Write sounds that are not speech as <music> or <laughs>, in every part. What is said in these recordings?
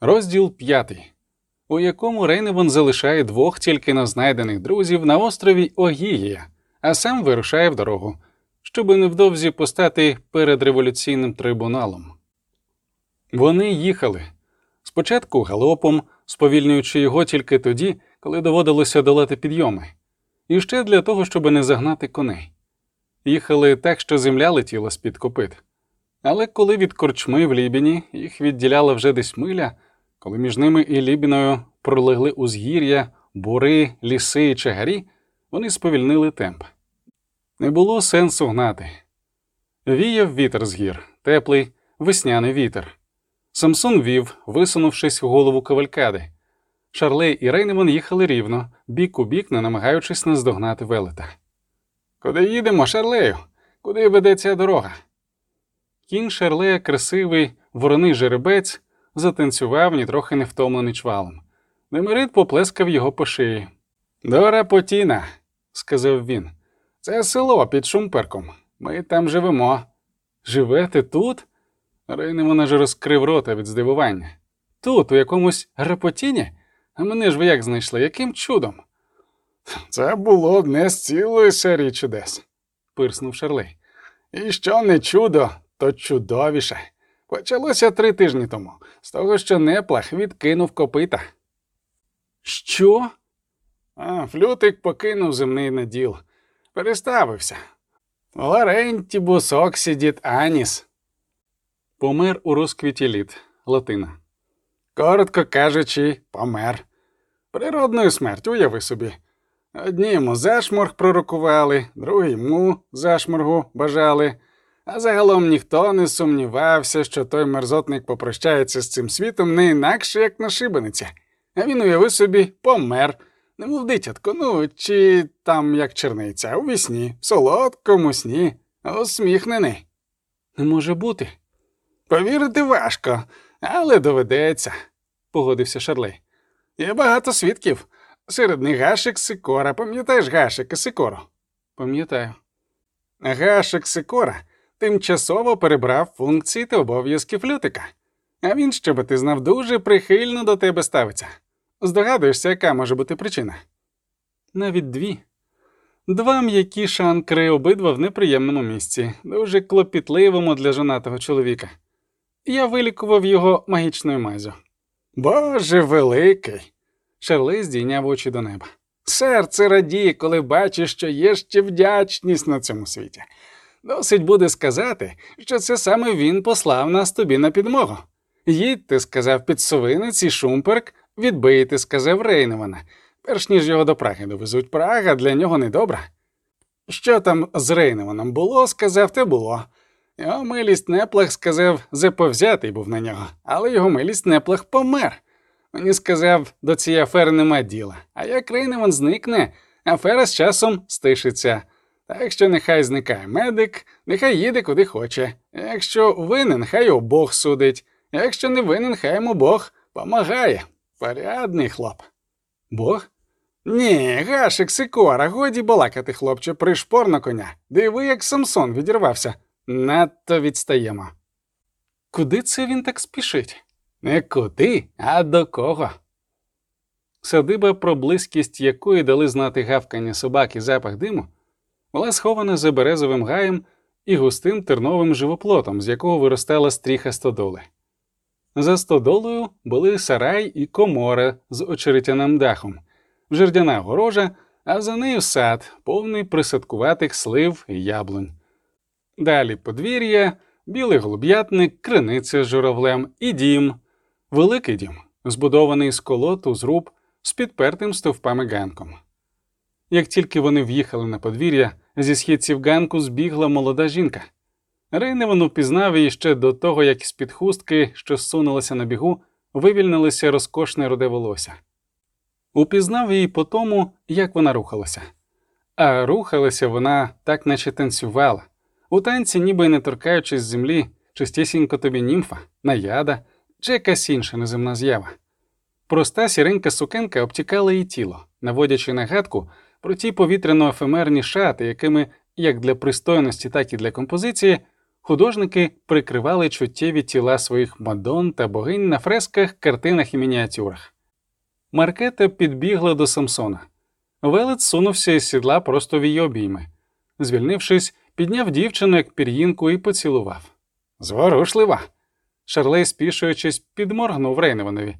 Розділ п'ятий, у якому Рейневан залишає двох тільки но знайдених друзів на острові Огігія, а сам вирушає в дорогу, щоби невдовзі постати перед революційним трибуналом. Вони їхали спочатку галопом, сповільнюючи його тільки тоді, коли доводилося долати підйоми, і ще для того, щоб не загнати коней. Їхали так, що земля летіла з-під копит. Але коли від корчми в Лібіні їх відділяла вже десь миля, коли між ними і Лібіною пролегли узгір'я, бури, ліси і чагарі, вони сповільнили темп. Не було сенсу гнати. Віяв вітер з гір, теплий, весняний вітер. Самсон вів, висунувшись у голову кавалькади. Шарлей і Рейневан їхали рівно, бік у бік, не намагаючись наздогнати велета. Куди їдемо, Шарлею? Куди веде ця дорога? Кінь Шарлея, красивий, вороний жеребець, затанцював, нітрохи не втомлений чвалом. Демерит поплескав його по шиї. До Рапотіна, сказав він. Це село під Шумперком. Ми там живемо. Живете тут? Рейнемон аж розкрив рота від здивування. Тут, у якомусь Рапотіні? А мене ж ви як знайшли? Яким чудом? Це було одне з цілої серії чудес, пирснув Шарлей. І що не чудо, то чудовіше. Почалося три тижні тому, з того, що неплах відкинув копита. Що? А, Флютик покинув земний наділ. Переставився. Ларентібус оксидіт аніс. Помер у розквіті літ. Латина. Коротко кажучи, помер. Природною смертю, уяви собі. Одні йому зашморг пророкували, другі йому зашморгу бажали, а загалом ніхто не сумнівався, що той мерзотник попрощається з цим світом не інакше, як на шибениці. А він, уяви собі, помер, немов дитятко, ну, чи там як черниця, у вісні, в солодкому сні, усміхнений. Не може бути. Повірити важко, але доведеться, погодився Шарлей. Є багато свідків. Серед них Гашик Сикора. Пам'ятаєш Гашика Сикору? Пам'ятаю. Гашик Сикора тимчасово перебрав функції та обов'язки флютика. А він, щоб ти знав, дуже прихильно до тебе ставиться. Здогадуєшся, яка може бути причина? Навіть дві. Два м'які шанкри обидва в неприємному місці, дуже клопітливому для жонатого чоловіка. Я вилікував його магічною мазю. Боже великий. Шарлей здійняв очі до неба. Серце радіє, коли бачиш, що є ще вдячність на цьому світі. Досить буде сказати, що це саме він послав нас тобі на підмогу. Їдьте, сказав підсовинець і Шумперк, відбийте, сказав Рейневана, перш ніж його до Праги довезуть Прага для нього недобра. Що там з Рейневаном було, сказав, те було. Його милість неплах сказав, заповзятий був на нього, але його милість неплах помер. Мені сказав, до цієї афери нема діла, а як Рейневан зникне, афера з часом стишиться. Так що нехай зникає медик, нехай їде куди хоче. Якщо винен, хай обох судить, якщо не винен, хай йому Бог помагає. Порядний хлоп. Бог? Ні, гашик, сикора, годі балакати, хлопче, пришпор на коня. Диви, як Самсон відірвався. Надто відстаємо. Куди це він так спішить? Не куди, а до кого? Садиба, про близькість якої дали знати гавкання собак і запах диму, була схована за березовим гаєм і густим терновим живоплотом, з якого виростала стріха стодоли. За стодолою були сарай і комора з очеретяним дахом, жердяна горожа, а за нею сад, повний присадкуватих слив і яблунь. Далі подвір'я, білий голуб'ятник, криниця з журавлем і дім, великий дім, збудований з колоту з руб з підпертим стовпами ганком. Як тільки вони в'їхали на подвір'я, зі східців ганку збігла молода жінка. Рейневан упізнав її ще до того, як з під хустки, що зсунулася на бігу, вивільнилося розкошне руде волосся. Упізнав її по тому, як вона рухалася. А рухалася вона так, наче танцювала. У танці, ніби не торкаючись землі, чистісінько тобі німфа, наяда чи якась інша неземна з'ява. Проста сіренька сукенка обтікала її тіло, наводячи нагадку про ті повітряно ефемерні шати, якими, як для пристойності, так і для композиції, художники прикривали чуттєві тіла своїх мадон та богинь на фресках, картинах і мініатюрах. Маркета підбігла до Самсона. Велет сунувся із сідла просто в її обійми. Звільнившись, підняв дівчину як пір'їнку і поцілував. Зворушлива. Шарлей, спішуючись, підморгнув Рейневанові.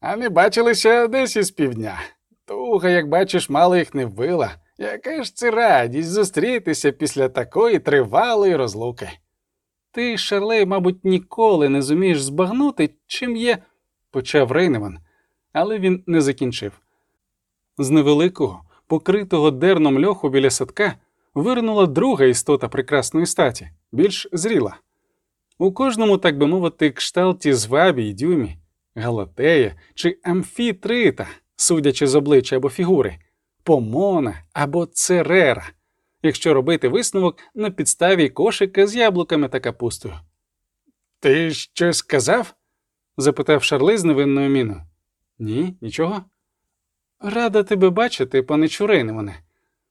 А не бачилися десь із півдня. Туга, як бачиш, мало їх не вбила. Яка ж це радість зустрітися після такої тривалої розлуки. Ти, Шарлей, мабуть, ніколи не зумієш збагнути, чим є, почав Рейневан, але він не закінчив. З невеликого, покритого дерном льоху біля садка вирнула друга істота прекрасної статі, більш зріла. У кожному, так би мовити, кшталті звабі й дюймі, галатея чи амфітрита, судячи з обличчя або фігури, помона або церера, якщо робити висновок на підставі кошика з яблуками та капустою. Ти щось сказав? запитав Шарли з невинною міною. Ні, нічого. Рада тебе бачити, пане Чурейневане,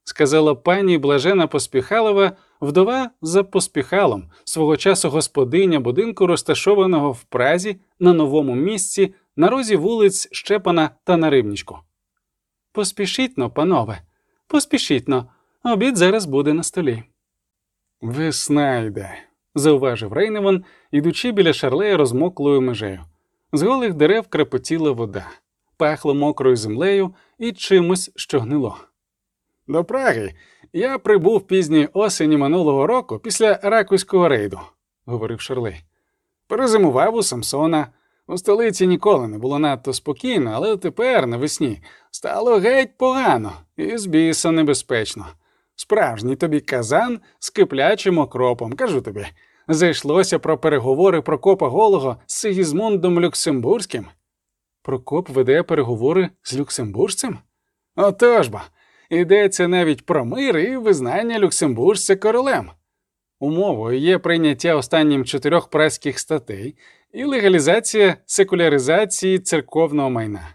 сказала пані Блажена Поспіхалова, вдова за поспіхалом, свого часу господиня будинку, розташованого в Празі на новому місці на розі вулиць Щепана та на Рибнічку. Поспішіть но, панове, поспішіть но, обід зараз буде на столі. Весна йде, зауважив Рейневан, ідучи біля шарлея розмоклою межею. З голих дерев крепотіла вода, пахло мокрою землею і чимось, що гнило. До Праги я прибув пізньої осені минулого року після ракуського рейду, говорив Шарлей. Перезимував у Самсона. У столиці ніколи не було надто спокійно, але тепер навесні стало геть погано і з біса небезпечно. Справжній тобі казан з киплячим окропом, кажу тобі. Зайшлося про переговори Прокопа Голого з Сигізмундом Люксембурзьким. Прокоп веде переговори з люксембуржцем? Отож бо, йдеться навіть про мир і визнання люксембуржця королем. Умовою є прийняття останнім чотирьох праських статей і легалізація секуляризації церковного майна.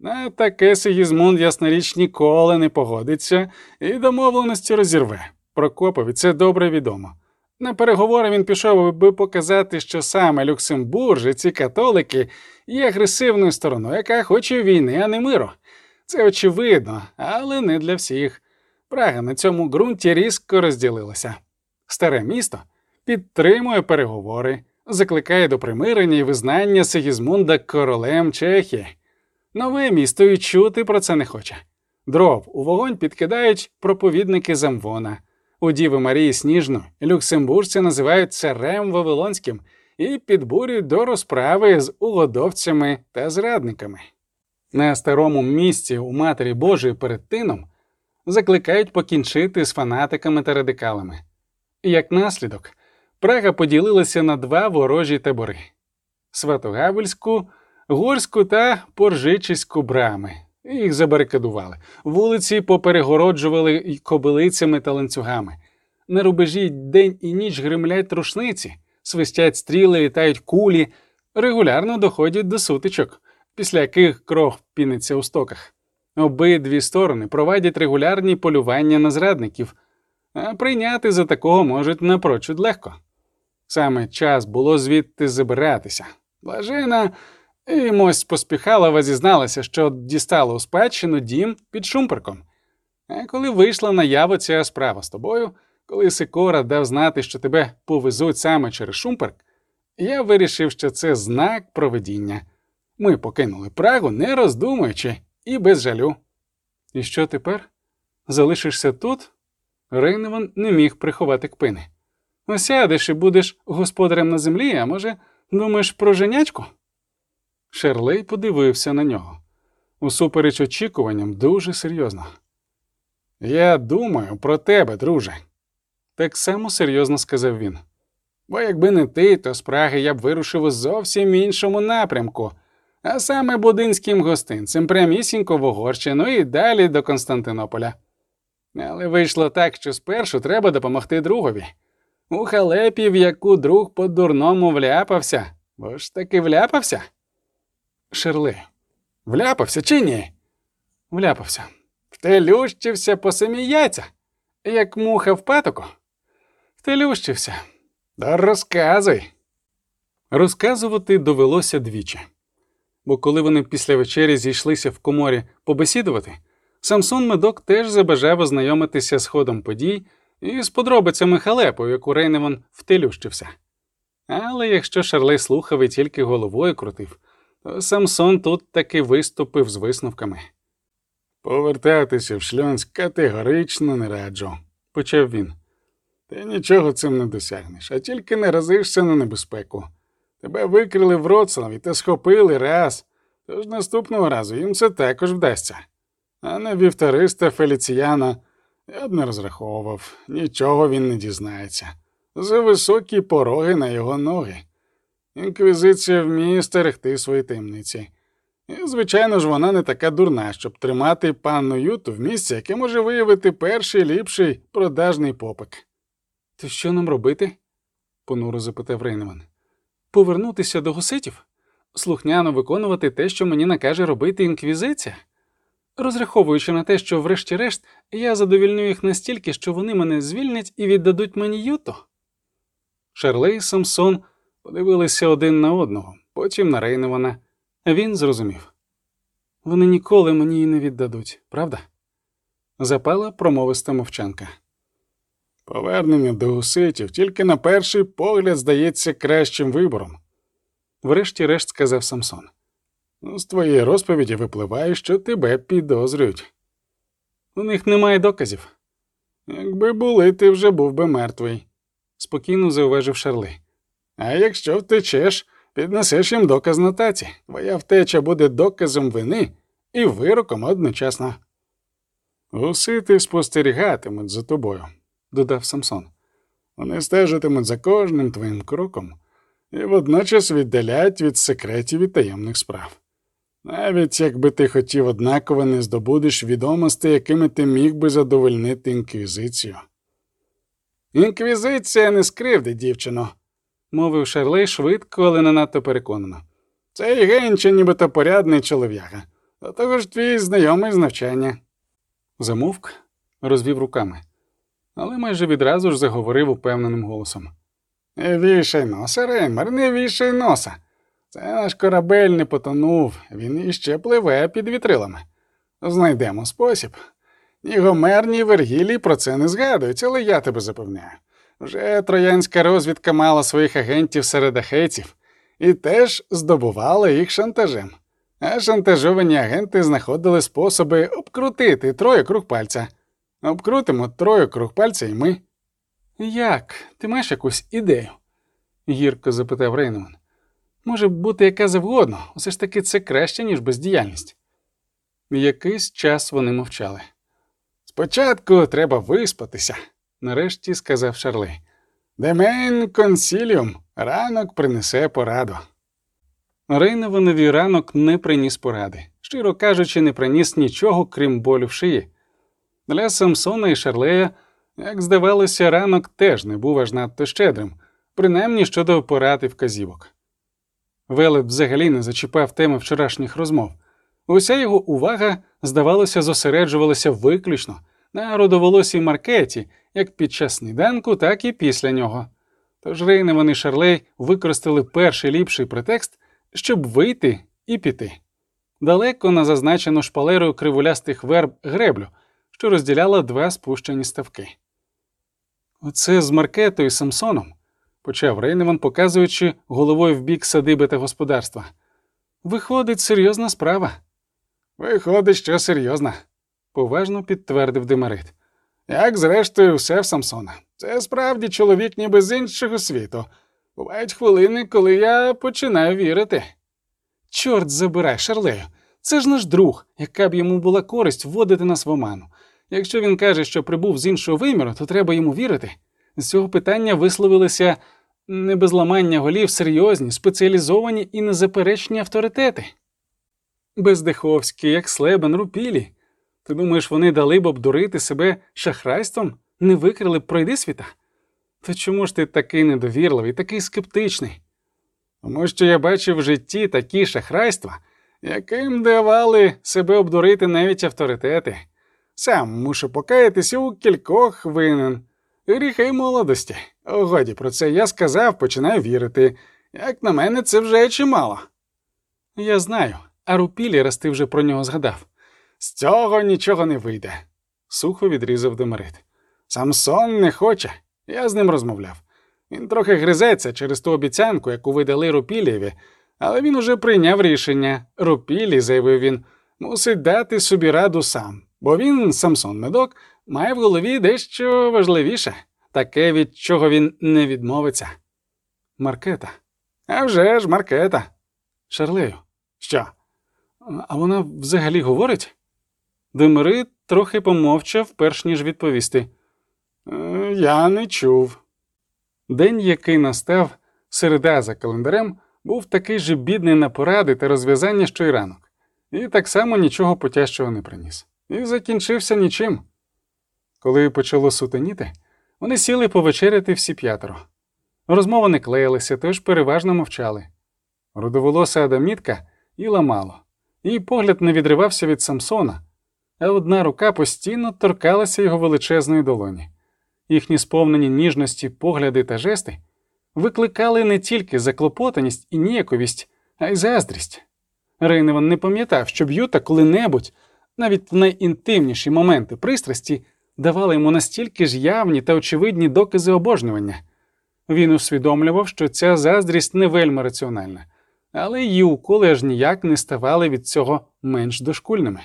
На таке Сигізмунд, ясна річ, ніколи не погодиться і домовленості розірве. Прокопові це добре відомо. На переговори він пішов, аби показати, що саме Люксембуржці, католики є агресивною стороною, яка хоче війни, а не миру. Це очевидно, але не для всіх. Прага на цьому ґрунті різко розділилася. Старе місто підтримує переговори, закликає до примирення і визнання Сигізмунда королем Чехії. Нове місто і чути про це не хоче. Дров у вогонь підкидають проповідники Замвона. У Діви Марії Сніжну люксембуржці називають царем Вавилонським і підбурюють до розправи з угодовцями та зрадниками. На старому місці у Матері Божої перед тином закликають покінчити з фанатиками та радикалами. Як наслідок, Прага поділилася на два ворожі табори Святогавельську, Горську та Поржичиську брами. Їх забарикадували. Вулиці поперегороджували кобилицями та ланцюгами. На рубежі день і ніч гримлять рушниці, свистять стріли, літають кулі, регулярно доходять до сутичок, після яких кров піниться у стоках. Обидві сторони проводять регулярні полювання на зрадників, а прийняти за такого можуть напрочуд легко. Саме час було звідти забиратися. Блажена і мось поспіхалова зізналася, що дістала у спадщину дім під шумперком. А коли вийшла наяву ця справа з тобою, коли Сикора дав знати, що тебе повезуть саме через шумперк, я вирішив, що це знак проведіння. Ми покинули Прагу, не роздумуючи, і без жалю. І що тепер? Залишишся тут? Рейневан не міг приховати кпини. Осядеш і будеш господарем на землі, а може, думаєш про женячку? Шерлей подивився на нього. Усупереч очікуванням, дуже серйозно. Я думаю про тебе, друже, так само серйозно сказав він. Бо якби не ти, то з Праги я б вирушив у зовсім іншому напрямку, а саме будинським гостинцем, прямісінько в Угорщину і далі до Константинополя. Але вийшло так, що спершу треба допомогти другові. У халепі, в яку друг по дурному вляпався, бо ж таки вляпався. Шерли, вляпався чи ні? Вляпався. Втелющився по самі яйця, як муха в патоку. Втелющився. Да розказуй. Розказувати довелося двічі. Бо коли вони після вечері зійшлися в коморі побесідувати, Самсон Медок теж забажав ознайомитися з ходом подій і з подробицями халепу, яку Рейневан втелющився. Але якщо Шарлей слухав і тільки головою крутив, то Самсон тут таки виступив з висновками. Повертатися в шльонськ категорично не раджу, почав він. Ти нічого цим не досягнеш, а тільки не разишся на небезпеку. Тебе викрили в Роцлаві та схопили раз, тож наступного разу їм це також вдасться. А на вівториста Феліціяна я б не розраховував, нічого він не дізнається. За високі пороги на його ноги. Інквізиція вміє стерегти свої таємниці. І, звичайно ж, вона не така дурна, щоб тримати панну Юту в місці, яке може виявити перший ліпший продажний попик. То що нам робити? понуро запитав Рейнеман. Повернутися до гуситів? Слухняно виконувати те, що мені накаже робити інквізиція? Розраховуючи на те, що, врешті-решт, я задовільню їх настільки, що вони мене звільнять і віддадуть мені Юто. Шарлей і Самсон подивилися один на одного, потім на Рейневана. Він зрозумів вони ніколи мені її не віддадуть, правда? Запала промовиста мовчанка. Повернення до гуситів тільки на перший погляд здається кращим вибором, врешті-решт сказав Самсон. З твоєї розповіді випливає, що тебе підозрюють. У них немає доказів. Якби були, ти вже був би мертвий, спокійно зауважив Шарли. А якщо втечеш, піднесеш їм доказ на таці. Твоя втеча буде доказом вини і вироком одночасно. Гусити спостерігатимуть за тобою, додав Самсон. Вони стежитимуть за кожним твоїм кроком і водночас віддалять від секретів і таємних справ. Навіть якби ти хотів однаково не здобудеш відомості, якими ти міг би задовольнити інквізицію. Інквізиція не скривди, дівчино, мовив Шарлей швидко, але не надто переконано. Цей генче нібито порядний чолов'яга, до того ж твій знайомий з навчання. Замовк, розвів руками, але майже відразу ж заговорив упевненим голосом. Не вішай носа, Реймер, не вішай носа. Це наш корабель не потонув, він іще пливе під вітрилами. Знайдемо спосіб. Ні Гомер, ні Вергілій про це не згадують, але я тебе запевняю. Вже троянська розвідка мала своїх агентів серед ахейців і теж здобувала їх шантажем. А шантажовані агенти знаходили способи обкрутити троє круг пальця. Обкрутимо троє круг пальця і ми. Як? Ти маєш якусь ідею? гірко запитав Рейнман. Може бути яка завгодно, усе ж таки це краще, ніж бездіяльність. Якийсь час вони мовчали. Спочатку треба виспатися, нарешті сказав Шарли. Демен консіліум, ранок принесе пораду. Рейневанові ранок не приніс поради, щиро кажучи, не приніс нічого, крім болю в шиї. Для Самсона і Шарлея, як здавалося, ранок теж не був аж надто щедрим, принаймні щодо порад і вказівок. Велет взагалі не зачіпав теми вчорашніх розмов. Уся його увага, здавалося, зосереджувалася виключно на родоволосій маркеті, як під час сніданку, так і після нього. Тож Рейневан і Шарлей використали перший ліпший претекст, щоб вийти і піти. Далеко на зазначену шпалерою кривулястих верб греблю, що розділяла два спущені ставки. Оце з Маркетою і Самсоном почав Рейневан, показуючи головою в бік садиби та господарства. Виходить, серйозна справа. Виходить, що серйозна, поважно підтвердив Демарит. Як зрештою, все в Самсона. Це справді чоловік ніби з іншого світу. Бувають хвилини, коли я починаю вірити. Чорт забирай, Шарлею, це ж наш друг, яка б йому була користь вводити нас в оману. Якщо він каже, що прибув з іншого виміру, то треба йому вірити. З цього питання висловилися не без ламання голів серйозні, спеціалізовані і незаперечні авторитети. Бездиховські, як слебен, рупілі. Ти думаєш, вони дали б обдурити себе шахрайством, не викрили б пройди світа? То чому ж ти такий недовірливий, такий скептичний? Тому що я бачив в житті такі шахрайства, яким давали себе обдурити навіть авторитети. Сам мушу покаятися у кількох винен. Гріхи молодості. Годі про це я сказав, починаю вірити. Як на мене, це вже чимало. Я знаю, а рупілі, раз ти вже про нього згадав. З цього нічого не вийде, сухо відрізав Демерит. Самсон не хоче, я з ним розмовляв. Він трохи гризеться через ту обіцянку, яку ви дали Рупілєві, але він уже прийняв рішення. Рупілі, заявив він, мусить дати собі раду сам, бо він, Самсон Медок, має в голові дещо важливіше, таке, від чого він не відмовиться. Маркета. А вже ж, Маркета. Шарлею. Що? А вона взагалі говорить? Демирит трохи помовчав, перш ніж відповісти. «Е, Я не чув. День, який настав, середа за календарем, був такий же бідний на поради та розв'язання, що й ранок, і так само нічого потяжчого не приніс. І закінчився нічим. Коли почало сутеніти, вони сіли повечеряти всі п'ятеро. Розмова не клеїлася, тож переважно мовчали. Рудоволоса Адамітка їла мало, її погляд не відривався від Самсона, а одна рука постійно торкалася його величезної долоні. Їхні сповнені ніжності, погляди та жести викликали не тільки заклопотаність і ніяковість, а й заздрість. Рейневан не пам'ятав, щоб Юта коли-небудь, навіть найінтимніші моменти пристрасті, давала йому настільки ж явні та очевидні докази обожнювання. Він усвідомлював, що ця заздрість не вельми раціональна, але її уколи аж ніяк не ставали від цього менш дошкульними.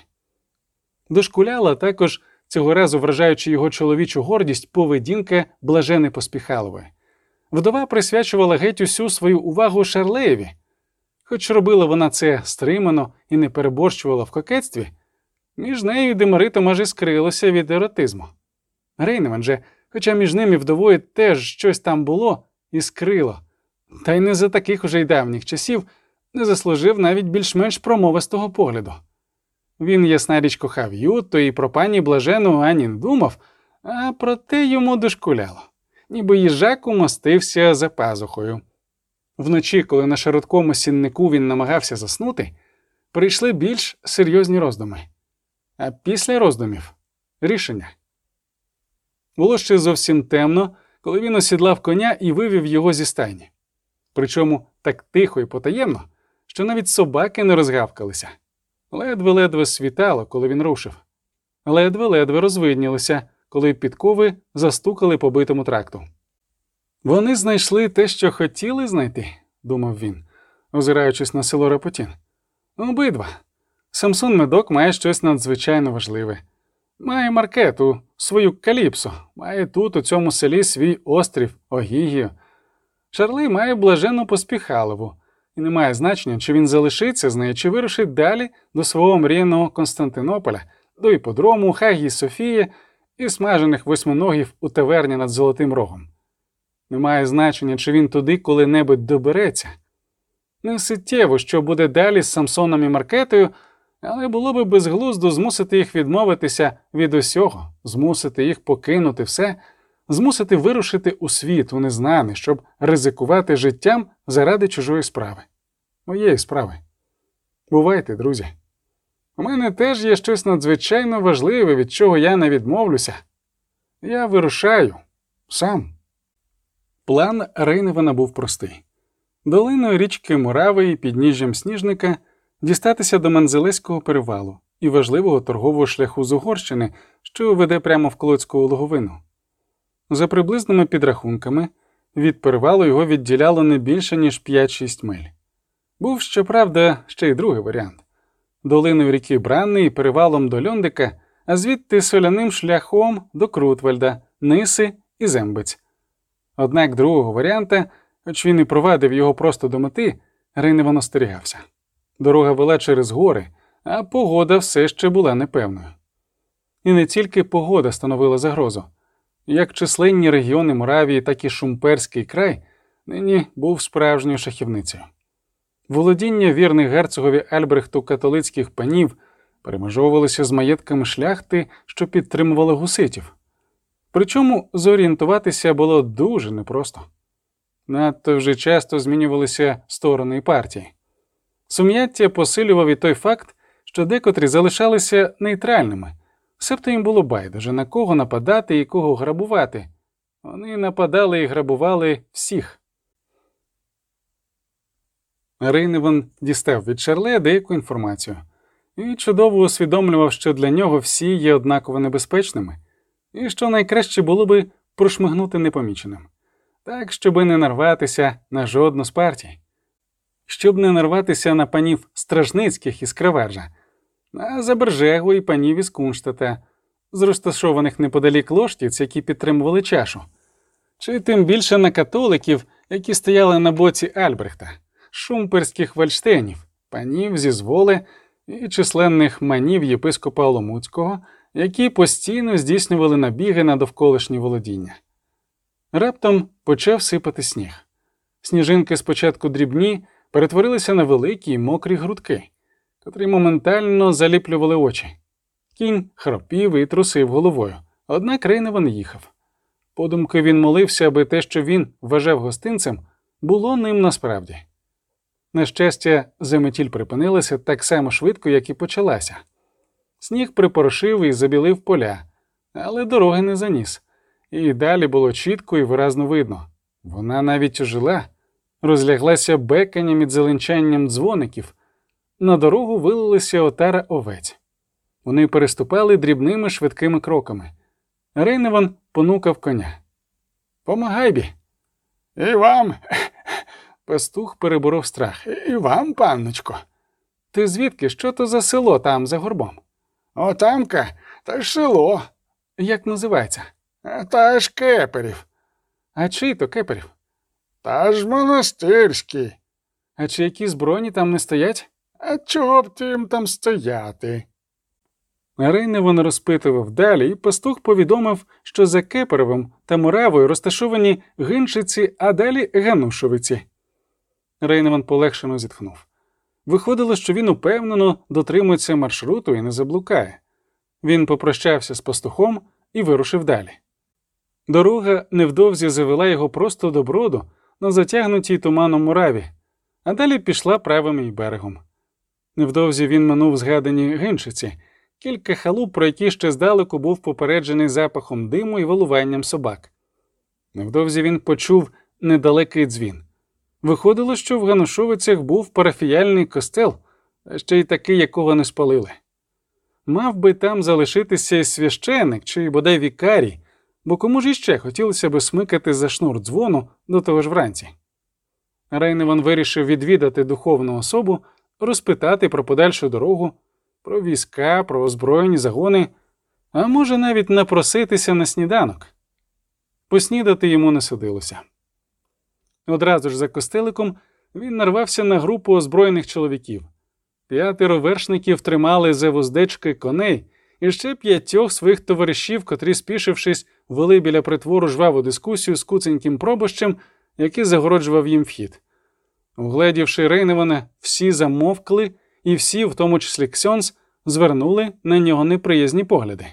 Дошкуляла також, цього разу вражаючи його чоловічу гордість, поведінка блажени Поспіхалової. Вдова присвячувала геть усю свою увагу Шарлеєві. Хоч робила вона це стримано і не переборщувала в кокетстві, між нею і Демаритом аж іскрилося від еротизму. Рейневан же, хоча між ними вдовою теж щось там було, іскрило, та й не за таких уже й давніх часів не заслужив навіть більш-менш промовистого погляду. Він, ясна річ, кохав Юту і про пані Блажену ані думав, а проте йому дошкуляло, ніби їжак умостився за пазухою. Вночі, коли на широткому сіннику він намагався заснути, прийшли більш серйозні роздуми. А після роздумів рішення. Було ще зовсім темно, коли він осідлав коня і вивів його зі стайні. Причому так тихо і потаємно, що навіть собаки не розгавкалися. Ледве-ледве світало, коли він рушив. Ледве-ледве розвиднілися, коли підкови застукали по битому тракту. Вони знайшли те, що хотіли знайти, думав він, озираючись на село Рапотін. Обидва. Самсон Медок має щось надзвичайно важливе. Має маркету, свою каліпсу, має тут, у цьому селі, свій острів, Огігію. Шарлей має блажену поспіхалову, і не має значення, чи він залишиться з нею, чи вирушить далі до свого мрійного Константинополя, до іподрому, Хагії Софії і смажених восьминогів у таверні над Золотим Рогом. Не має значення, чи він туди коли-небудь добереться. Не суттєво, що буде далі з Самсоном і Маркетою, але було би безглуздо змусити їх відмовитися від усього, змусити їх покинути все, змусити вирушити у світ у незнане, щоб ризикувати життям заради чужої справи, моєї справи. Бувайте, друзі. У мене теж є щось надзвичайно важливе, від чого я не відмовлюся. Я вирушаю сам. План Рейневана був простий. Долиною річки Мурави і підніжжям сніжника дістатися до Манзелеського перевалу і важливого торгового шляху з Угорщини, що веде прямо в Клоцьку логовину. За приблизними підрахунками, від перевалу його відділяло не більше, ніж 5-6 миль. Був, щоправда, ще й другий варіант долиною ріки Бранни і перевалом до Льондика, а звідти соляним шляхом до Крутвельда, Ниси і Зембець. Однак другого варіанта, хоч він і провадив його просто до мети, Рейневан остерігався. Дорога вела через гори, а погода все ще була непевною. І не тільки погода становила загрозу. Як численні регіони Моравії, так і Шумперський край нині був справжньою шахівницею. Володіння вірних герцогові Альбрехту католицьких панів перемежовувалися з маєтками шляхти, що підтримували гуситів. Причому зорієнтуватися було дуже непросто. Надто вже часто змінювалися сторони партії. Сум'яття посилював і той факт, що декотрі залишалися нейтральними, себто їм було байдуже на кого нападати і кого грабувати, Вони нападали і грабували всіх. Рейневан дістав від Шарле деяку інформацію. І чудово усвідомлював, що для нього всі є однаково небезпечними, і що найкраще було би прошмигнути непоміченим, так, щоби не нарватися на жодну з партій, щоб не нарватися на панів стражницьких із Кравержа, на Забержегу і панів із Кунштата, з розташованих неподалік лоштіць, які підтримували чашу, чи тим більше на католиків, які стояли на боці Альбрехта, шумперських вальштейнів, панів зі зволи і численних манів єпископа Оломуцького, які постійно здійснювали набіги на довколишні володіння. Раптом почав сипати сніг. Сніжинки спочатку дрібні перетворилися на великі мокрі грудки, котрі моментально заліплювали очі. Кінь хропів і трусив головою, однак Рейневан їхав. Подумки він молився, аби те, що він вважав гостинцем, було ним насправді. На щастя, заметіль припинилася так само швидко, як і почалася. Сніг припорошив і забілив поля, але дороги не заніс, і далі було чітко і виразно видно. Вона навіть ожила, розляглася беканням і зеленчанням дзвоників. На дорогу вилилися отара овець. Вони переступали дрібними швидкими кроками. Рейневан понукав коня. Помагай бі. І вам. <laughs> Пастух переборов страх. І вам, панночко. Ти звідки? Що то за село там за горбом? Отамка, та ж село. Як називається? Та ж кеперів. А чий то кеперів? Та ж монастирський. А чи які збройні там не стоять? А чого б тим там стояти? Рейневан розпитував далі, і пастух повідомив, що за Кеперовим та Муравою розташовані гиншиці, а далі Ганушовиці. Рейневан полегшено зітхнув. Виходило, що він упевнено дотримується маршруту і не заблукає. Він попрощався з пастухом і вирушив далі. Дорога невдовзі завела його просто до броду на затягнутій туманом мураві, а далі пішла правим і берегом. Невдовзі він минув згадані гиншиці, кілька халуп, про які ще здалеку був попереджений запахом диму і вилуванням собак. Невдовзі він почув недалекий дзвін. Виходило, що в Ганушовицях був парафіяльний костел, ще й такий, якого не спалили. Мав би там залишитися священик чи бодай вікарій, бо кому ж іще хотілося би смикати за шнур дзвону до того ж вранці. Рейневан вирішив відвідати духовну особу, розпитати про подальшу дорогу, про війська, про озброєні загони, а може навіть напроситися на сніданок. Поснідати йому не судилося. Одразу ж за костеликом він нарвався на групу озброєних чоловіків. П'ятеро вершників тримали за вуздечки коней і ще п'ятьох своїх товаришів, котрі, спішившись, вели біля притвору жваву дискусію з куценьким пробощем, який загороджував їм вхід. Угледівши Рейневана, всі замовкли, і всі, в тому числі Ксьонс, звернули на нього неприязні погляди.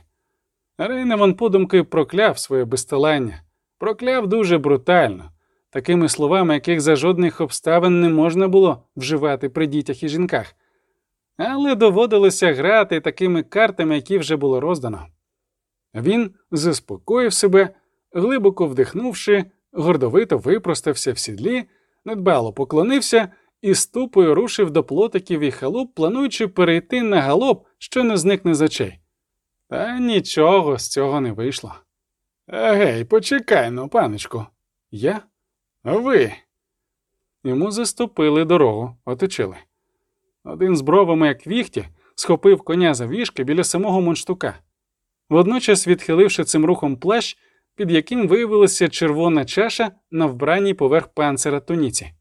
Рейневан подумки прокляв своє безталання, прокляв дуже брутально такими словами, яких за жодних обставин не можна було вживати при дітях і жінках, але доводилося грати такими картами, які вже було роздано. Він заспокоїв себе, глибоко вдихнувши, гордовито випростався в сідлі, недбало поклонився і ступою рушив до плотиків і халуп, плануючи перейти на галоп, що не зникне з очей. Та нічого з цього не вийшло. Гей, почекай ну, паночку. Я? Ви. Йому заступили дорогу, оточили. Один з бровами, як віхті, схопив коня за вішки біля самого мунштука, водночас відхиливши цим рухом плащ, під яким виявилася червона чаша на вбраній поверх панцира туніці.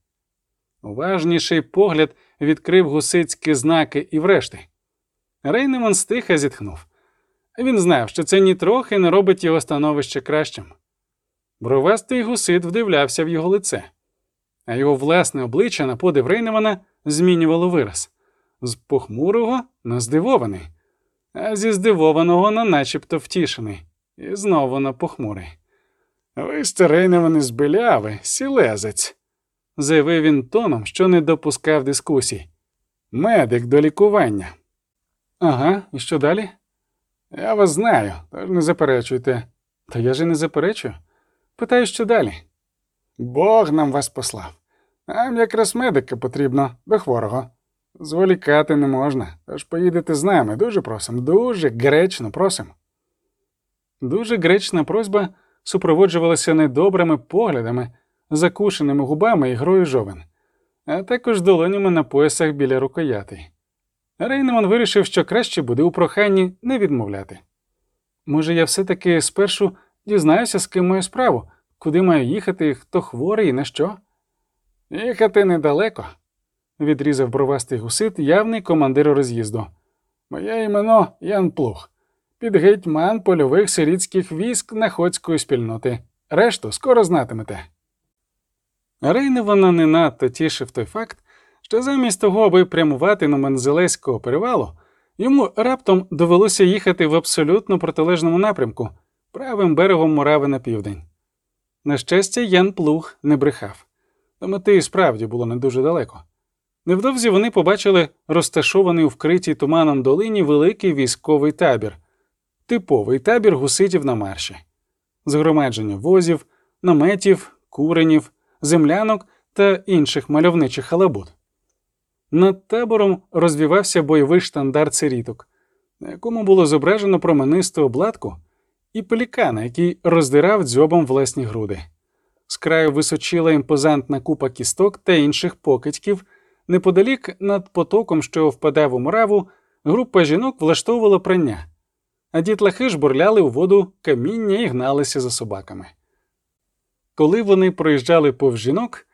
Уважніший погляд відкрив гусицькі знаки і врешті. Рейнеман стиха зітхнув. Він знав, що це нітрохи не робить його становище кращим. Бровастий гусит вдивлявся в його лице, а його власне обличчя на подив Рейневана змінювало вираз з похмурого на здивований, а зі здивованого на начебто втішений, і знову на похмурий. Ви, Рейневан із біляви, сілезець, заявив він тоном, що не допускав дискусій. Медик до лікування. Ага, і що далі? Я вас знаю, тож не заперечуйте. Та я ж і не заперечую. Питаю, що далі. Бог нам вас послав. Нам якраз медика потрібно до хворого. Зволікати не можна, тож поїдете з нами. Дуже просимо, дуже гречно просимо. Дуже гречна просьба супроводжувалася недобрими поглядами, закушеними губами і грою жовен, а також долонями на поясах біля рукоятей. Рейнеман вирішив, що краще буде у проханні не відмовляти. Може, я все-таки спершу дізнаюся, з ким маю справу, куди маю їхати, хто хворий і на що? Їхати недалеко, відрізав бровастий гусит, явний командир роз'їзду. Моє імено Ян Плуг, підгетьман польових сирітських військ находської спільноти. Решту скоро знатимете. Рейневана не надто тішив той факт, що замість того, аби прямувати на Мензелеського перевалу, йому раптом довелося їхати в абсолютно протилежному напрямку, правим берегом Морави на південь. На щастя, Ян Плуг не брехав. До мети і справді було не дуже далеко. Невдовзі вони побачили розташований у вкритій туманом долині великий військовий табір, типовий табір гуситів на марші, згромадження возів, наметів, куренів, землянок та інших мальовничих халабут. Над табором розвівався бойовий штандарт сиріток, на якому було зображено променисту обладку і пелікана, який роздирав дзьобом власні груди. З краю височила імпозантна купа кісток та інших покидьків. Неподалік над потоком, що впадав у мураву, група жінок влаштовувала прання, а дітлахи жбурляли у воду каміння і гналися за собаками. Коли вони проїжджали повз жінок,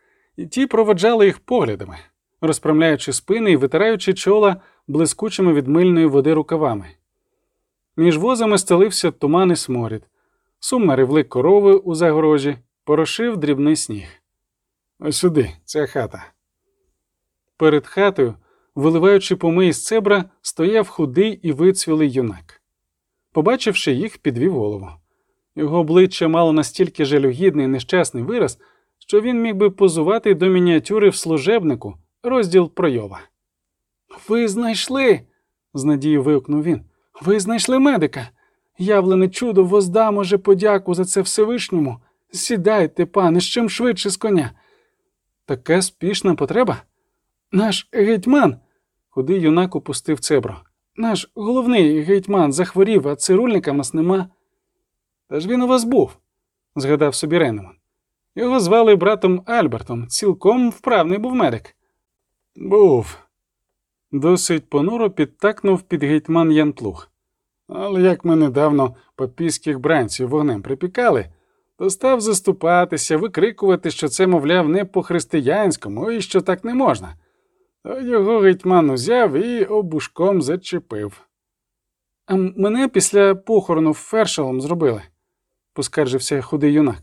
ті проводжали їх поглядами, розправляючи спини і витираючи чола блискучими від мильної води рукавами. Між возами стелився туман і сморід, сумно ревли корови у загорожі, порошив дрібний сніг. Ось сюди, ця хата. Перед хатою, виливаючи помий з цебра, стояв худий і вицвілий юнак. Побачивши їх, підвів голову. Його обличчя мало настільки жалюгідний і нещасний вираз, що він міг би позувати до мініатюри в служебнику розділ пройова. Ви знайшли, з надією вигукнув він. Ви знайшли медика. Явлене чудо воздам може подяку за це Всевишньому. Сідайте, пане, з чим швидше з коня. Така спішна потреба? Наш гетьман, худий юнак опустив цебро. Наш головний гетьман захворів, а цирульника в нас нема. Та ж він у вас був, згадав собі Ренеман. Його звали братом Альбертом, цілком вправний був медик. Був. Досить понуро підтакнув під гетьман Янплуг. Але як ми недавно попійських бранців вогнем припікали, то став заступатися, викрикувати, що це, мовляв, не по-християнському і що так не можна. То його гетьман узяв і обушком зачепив. А мене після похорону фершалом зробили, поскаржився худий юнак.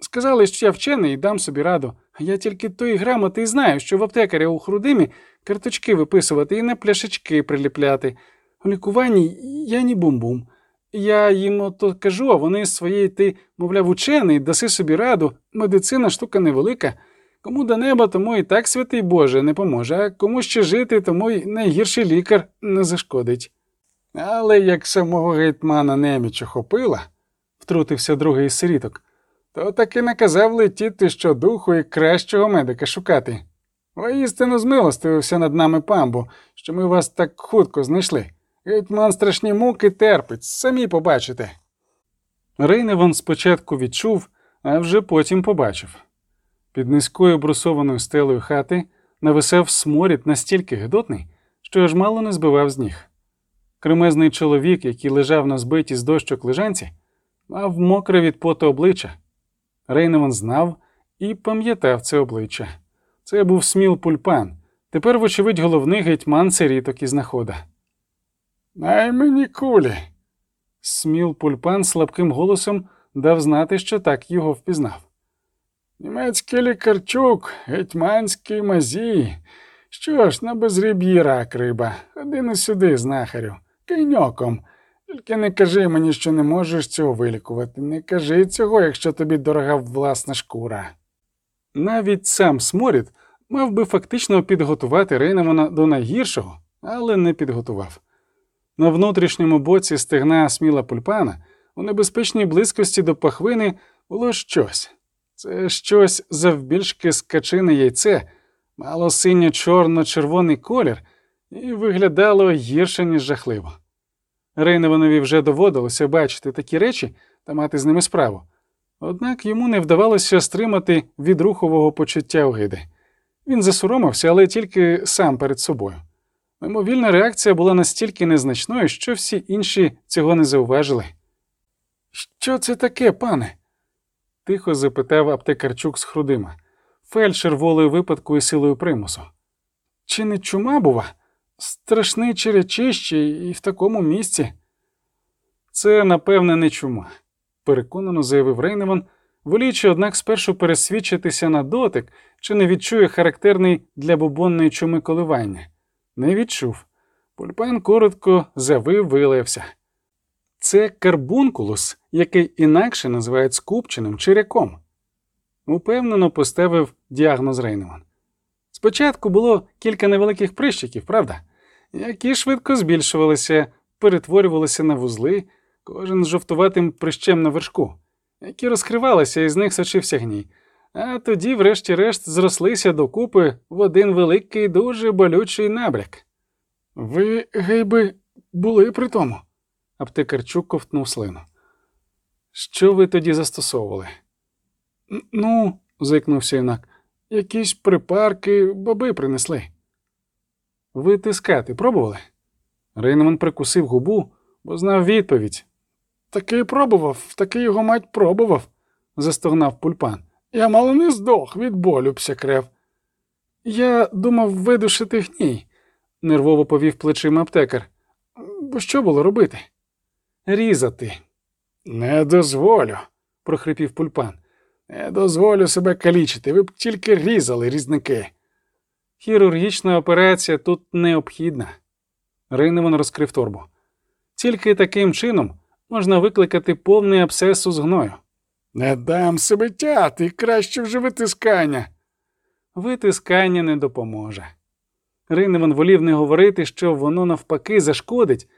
Сказали, що я вчений і дам собі раду, а я тільки тої грамоти й знаю, що в аптекаря у хрудимі карточки виписувати і на пляшечки приліпляти. У лікуванні я ні бум-бум. Я їм ото кажу, а вони своєї ти, мовляв, учений, даси собі раду, медицина штука невелика. Кому до неба, тому і так святий Боже не поможе, а кому ще жити, тому й найгірший лікар не зашкодить. Але як самого гетьмана неміч охопила, втрутився другий сиріток, то таки наказав летіти щодуху і кращого медика шукати. Воістину змилостивився над нами памбу, що ми вас так хутко знайшли. Гетьман страшні муки терпить, самі побачите. Рейневан спочатку відчув, а вже потім побачив. Під низькою брусованою стелею хати нависав сморід настільки гидотний, що аж мало не збивав з ніг. Кремезний чоловік, який лежав на збитій з дощок лежанці, мав мокре від поту обличчя. Рейневан знав і пам'ятав це обличчя. Це був сміл пульпан, тепер, вочевидь, головний гетьман сиріток із находа. Дай мені кулі. Сміл пульпан слабким голосом дав знати, що так його впізнав. Німецький лікарчук, гетьманський мазій. Що ж, на безріб'ї рак риба. Ходи не сюди, знахарю, киньоком. Тільки не кажи мені, що не можеш цього вилікувати. Не кажи цього, якщо тобі дорога власна шкура. Навіть сам Сморід мав би фактично підготувати Рейнемана до найгіршого, але не підготував. На внутрішньому боці стегна сміла пульпана у небезпечній близькості до пахвини було щось. Це щось завбільшки скачине яйце, мало синьо чорно-червоний колір і виглядало гірше, ніж жахливо. Рейневанові вже доводилося бачити такі речі та мати з ними справу, однак йому не вдавалося стримати відрухового почуття огиди. Він засоромився, але тільки сам перед собою. Мимовільна реакція була настільки незначною, що всі інші цього не зауважили. Що це таке, пане? Тихо запитав аптекарчук з хрудима. Фельдшер волею випадку і силою примусу. Чи не чума, бува? Страшний черечище і в такому місці. Це, напевне, не чума, переконано заявив Рейневан, воліючи, однак, спершу пересвідчитися на дотик, чи не відчує характерний для бубонної чуми коливання. Не відчув. Пульпан коротко завив, вилився. Це карбункулус, який інакше називають скупченим чиряком. Упевнено поставив діагноз Рейнеман. Спочатку було кілька невеликих прищиків, правда, які швидко збільшувалися, перетворювалися на вузли, кожен з жовтуватим прищем на вершку, які розкривалися і з них сочився гній, а тоді, врешті-решт, зрослися докупи в один великий, дуже болючий набряк. Ви, гейби, були при тому? Аптекарчук ковтнув слину. Що ви тоді застосовували? Ну, зикнувся юнак, якісь припарки баби принесли. Ви тискати пробували? Рейнман прикусив губу, бо знав відповідь. Таки пробував, таки його мать пробував, застогнав пульпан. Я мало не здох від болю псякрев. Я думав видушити гній, нервово повів плечима аптекар. Бо що було робити? Різати. Не дозволю, прохрипів пульпан. Не дозволю себе калічити, ви б тільки різали різники. Хірургічна операція тут необхідна. Рейневан розкрив торбу. Тільки таким чином можна викликати повний абсцесу гною. Не дам себе тяти, краще вже витискання. Витискання не допоможе. Рейневан волів не говорити, що воно навпаки зашкодить,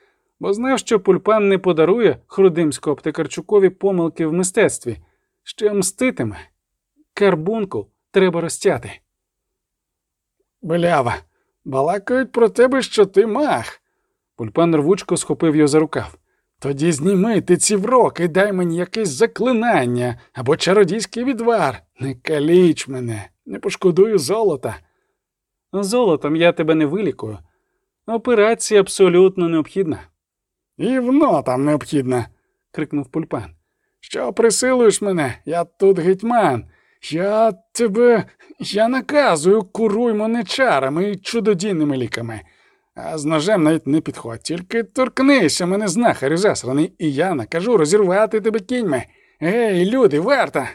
бо знав, що пульпан не подарує Хрудимську аптекарчукові помилки в мистецтві, що мститиме. Карбункул треба розтяти. Белява, балакають про тебе, що ти мах. Пульпан рвучко схопив його за рукав. Тоді зніми ти ці вроки, дай мені якесь заклинання або чародійський відвар. Не каліч мене, не пошкодую золота. Золотом я тебе не вилікую. Операція абсолютно необхідна. І там необхідна, крикнув пульпан. Що присилуєш мене? Я тут гетьман. Я тебе. Я наказую, куруй мене чарами і чудодійними ліками. А з ножем навіть не підходь, тільки торкнися мене знахарю засраний, і я накажу розірвати тебе кіньми. Гей, люди, варта.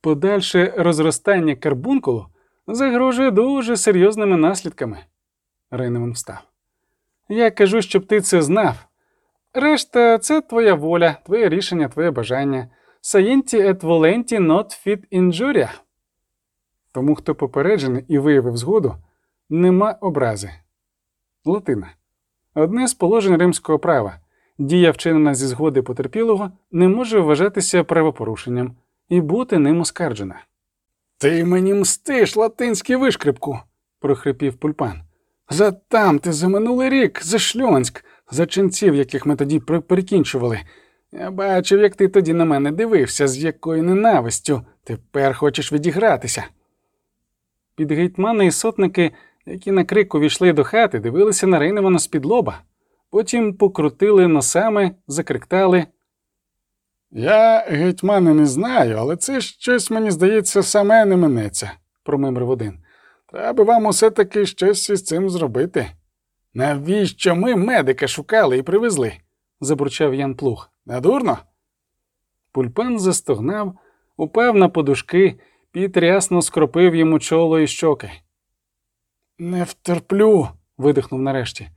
Подальше розростання карбункулу загрожує дуже серйозними наслідками. Рейнеман встав. Я кажу, щоб ти це знав. Решта це твоя воля, твоє рішення, твоє бажання. Саєнті et volenti not fit injuria. Тому, хто попереджений і виявив згоду, нема образи. Латина. Одне з положень римського права. Дія, вчинена зі згоди потерпілого, не може вважатися правопорушенням і бути ним оскаржена. Ти мені мстиш, латинський вишкрипку, прохрипів пульпан. За там ти за минулий рік, за шльонськ, за ченців, яких ми тоді перекінчували. Я бачив, як ти тоді на мене дивився, з якою ненавистю. Тепер хочеш відігратися. Під гетьмани і сотники, які на крику війшли до хати, дивилися на Рейневана з-під лоба, потім покрутили носами, закриктали. Я гетьмани не знаю, але це щось, мені здається, саме не минеться, промимрив один. Треба вам усе таки щось із цим зробити. Навіщо ми медика шукали і привезли? забурчав Ян Плуг. Не дурно? Пульпан застогнав, упав на подушки, піт рясно скропив йому чоло і щоки. Не втерплю, видихнув нарешті.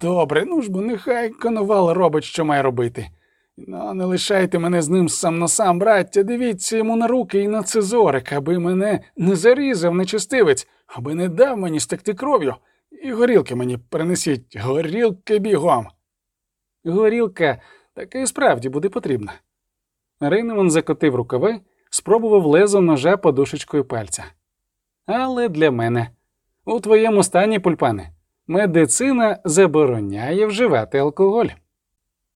Добре, ну ж бо нехай коновал робить, що має робити. Ну, не лишайте мене з ним сам на сам, браття, дивіться йому на руки і на цезорик, аби мене не зарізав нечистивець, аби не дав мені стекти кров'ю. І горілки мені принесіть, горілки бігом. Горілка таки справді буде потрібна. Рейневан закотив рукави, спробував лезо ножа подушечкою пальця. Але для мене, у твоєму стані, пульпане, медицина забороняє вживати алкоголь.